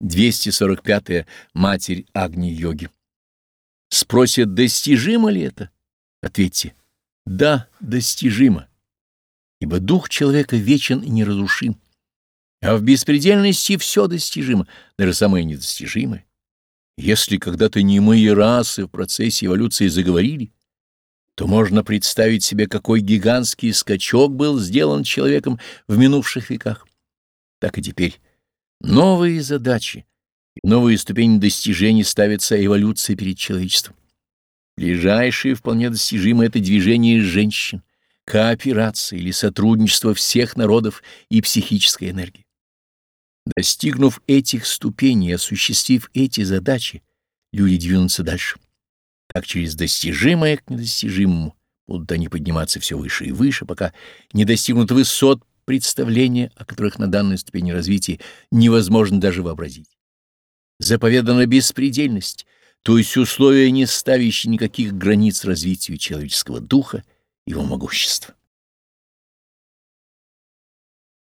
245. -я. Матерь Агни-йоги. Спросят, достижимо ли это? Ответьте, да, достижимо, ибо дух человека вечен и неразрушим, а в беспредельности все достижимо, даже самое недостижимое. Если когда-то немые расы в процессе эволюции заговорили, то можно представить себе, какой гигантский скачок был сделан человеком в минувших веках. Так и теперь новые задачи новые ступени достижений ставятся эволюцией перед человечеством. Ближайшее вполне достижимо это движение женщин, кооперация или сотрудничество всех народов и психической энергии. Достигнув этих ступеней, осуществив эти задачи, люди двинутся дальше. Так через достижимое к недостижимому будут они подниматься все выше и выше, пока не достигнут высот представления, о которых на данной ступени развития невозможно даже вообразить. Заповедана беспредельность, то есть условия, не ставящие никаких границ развитию человеческого духа и его могущества.